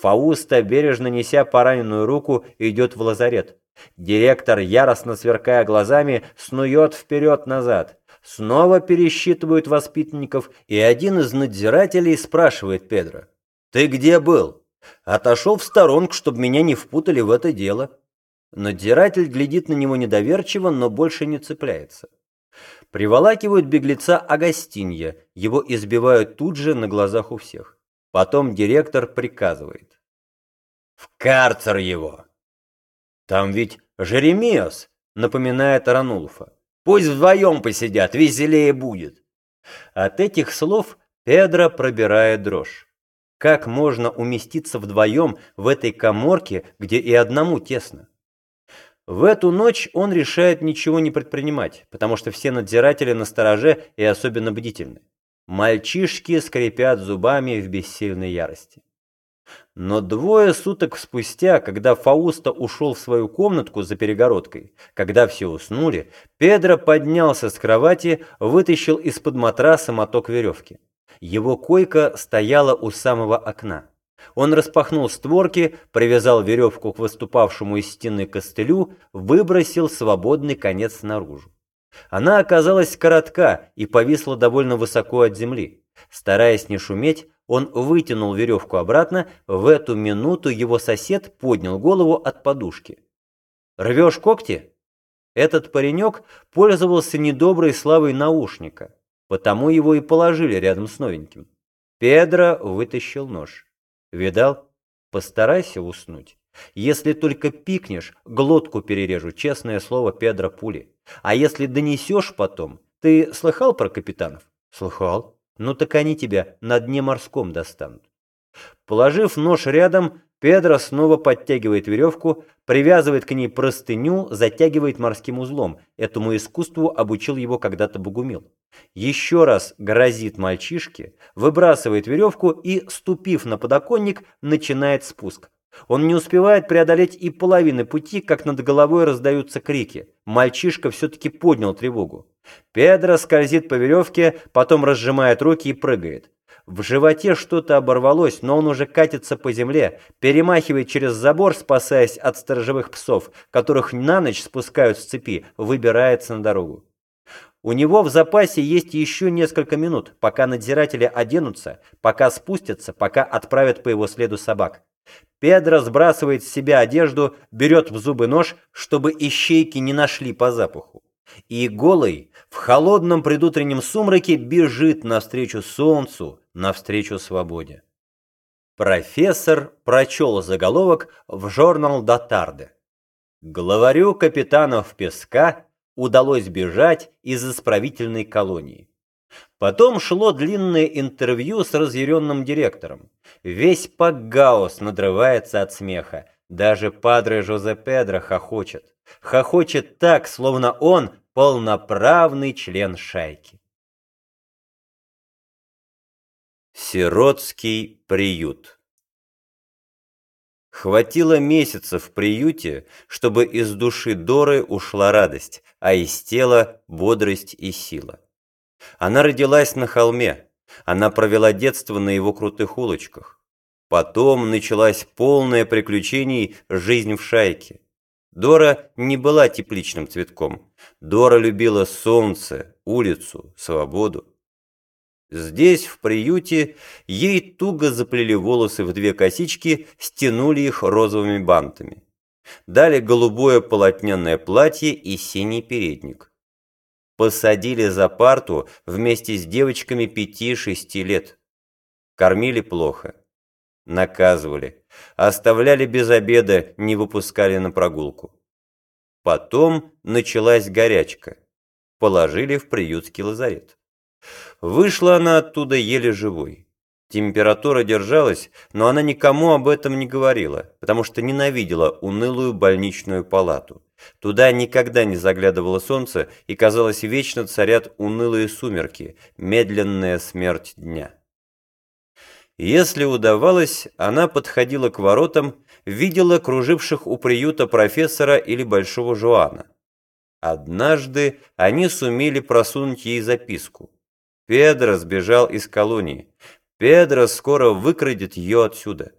Фауста, бережно неся пораненную руку, идет в лазарет. Директор, яростно сверкая глазами, снует вперед-назад. Снова пересчитывают воспитанников, и один из надзирателей спрашивает Педро. «Ты где был?» «Отошел в сторонку, чтобы меня не впутали в это дело». Надзиратель глядит на него недоверчиво, но больше не цепляется. Приволакивают беглеца Агастинья, его избивают тут же на глазах у всех. Потом директор приказывает. «В карцер его!» «Там ведь Жеремиас!» — напоминает Аранулфа. «Пусть вдвоем посидят, веселее будет!» От этих слов Педро пробирает дрожь. Как можно уместиться вдвоем в этой коморке, где и одному тесно? В эту ночь он решает ничего не предпринимать, потому что все надзиратели на стороже и особенно бдительны. Мальчишки скрипят зубами в бессильной ярости. Но двое суток спустя, когда Фауста ушел в свою комнатку за перегородкой, когда все уснули, Педро поднялся с кровати, вытащил из-под матраса моток веревки. Его койка стояла у самого окна. Он распахнул створки, привязал веревку к выступавшему из стены костылю, выбросил свободный конец наружу. Она оказалась коротка и повисла довольно высоко от земли. Стараясь не шуметь, он вытянул веревку обратно, в эту минуту его сосед поднял голову от подушки. «Рвешь когти?» Этот паренек пользовался недоброй славой наушника, потому его и положили рядом с новеньким. Педро вытащил нож. Видал? Постарайся уснуть. Если только пикнешь, глотку перережу, честное слово Педро Пули. А если донесешь потом, ты слыхал про капитанов? Слыхал. Ну так они тебя на дне морском достанут. Положив нож рядом, Педро снова подтягивает веревку, привязывает к ней простыню, затягивает морским узлом. Этому искусству обучил его когда-то Богумил. Еще раз грозит мальчишке, выбрасывает веревку и, ступив на подоконник, начинает спуск. Он не успевает преодолеть и половины пути, как над головой раздаются крики. Мальчишка все-таки поднял тревогу. Педро скользит по веревке, потом разжимает руки и прыгает. В животе что-то оборвалось, но он уже катится по земле, перемахивает через забор, спасаясь от сторожевых псов, которых на ночь спускают с цепи, выбирается на дорогу. У него в запасе есть еще несколько минут, пока надзиратели оденутся, пока спустятся, пока отправят по его следу собак. Педро сбрасывает с себя одежду, берет в зубы нож, чтобы ищейки не нашли по запаху. И голый, в холодном предутреннем сумраке бежит навстречу солнцу, навстречу свободе. Профессор прочел заголовок в журнал «Датарде». Главарю капитанов Песка удалось бежать из исправительной колонии. Потом шло длинное интервью с разъяренным директором. Весь Пакгаус надрывается от смеха. Даже Падре Жозе Педро хохочет. Хохочет так, словно он полноправный член шайки. Сиротский приют Хватило месяцев в приюте, чтобы из души Доры ушла радость, а из тела бодрость и сила. Она родилась на холме, она провела детство на его крутых улочках. Потом началась полная приключений жизнь в шайке. Дора не была тепличным цветком. Дора любила солнце, улицу, свободу. Здесь, в приюте, ей туго заплели волосы в две косички, стянули их розовыми бантами. Дали голубое полотняное платье и синий передник. Посадили за парту вместе с девочками пяти-шести лет. Кормили плохо. Наказывали. Оставляли без обеда, не выпускали на прогулку. Потом началась горячка. Положили в приютский лазарет. Вышла она оттуда еле живой. Температура держалась, но она никому об этом не говорила, потому что ненавидела унылую больничную палату. Туда никогда не заглядывало солнце, и, казалось, вечно царят унылые сумерки, медленная смерть дня. Если удавалось, она подходила к воротам, видела круживших у приюта профессора или большого Жуана. Однажды они сумели просунуть ей записку. Педро сбежал из колонии. Педро скоро выкрадет ее отсюда.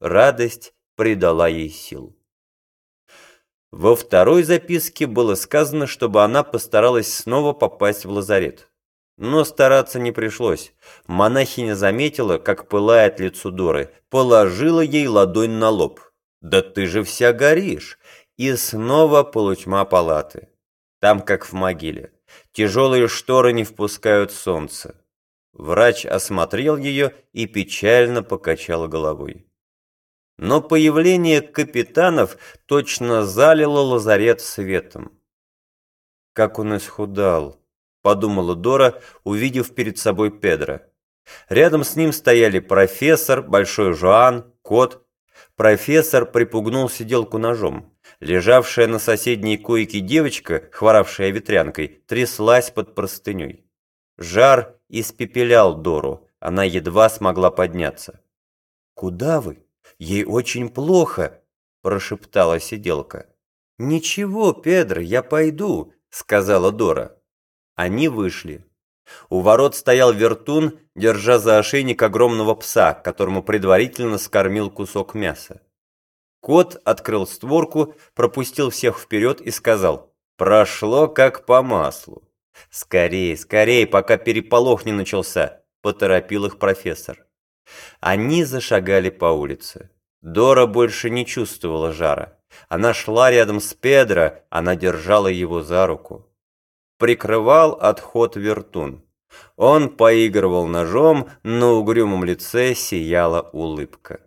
Радость придала ей сил. Во второй записке было сказано, чтобы она постаралась снова попасть в лазарет. Но стараться не пришлось. Монахиня заметила, как пылает лицо Доры, положила ей ладонь на лоб. «Да ты же вся горишь!» И снова полутьма палаты. Там, как в могиле. Тяжелые шторы не впускают солнце. Врач осмотрел ее и печально покачал головой. Но появление капитанов точно залило лазарет светом. Как он исхудал, подумала Дора, увидев перед собой Педро. Рядом с ним стояли профессор, Большой Жоан, кот. Профессор припугнул сиделку ножом. Лежавшая на соседней койке девочка, хворавшая ветрянкой, тряслась под простыней. Жар испепелял Дору, она едва смогла подняться. «Куда вы? Ей очень плохо», – прошептала сиделка. «Ничего, Педро, я пойду», – сказала Дора. Они вышли. У ворот стоял вертун, держа за ошейник огромного пса, которому предварительно скормил кусок мяса. Кот открыл створку, пропустил всех вперед и сказал «Прошло как по маслу». «Скорей, скорей, пока переполох не начался», – поторопил их профессор. Они зашагали по улице. Дора больше не чувствовала жара. Она шла рядом с Педро, она держала его за руку. Прикрывал отход вертун. Он поигрывал ножом, на угрюмом лице сияла улыбка.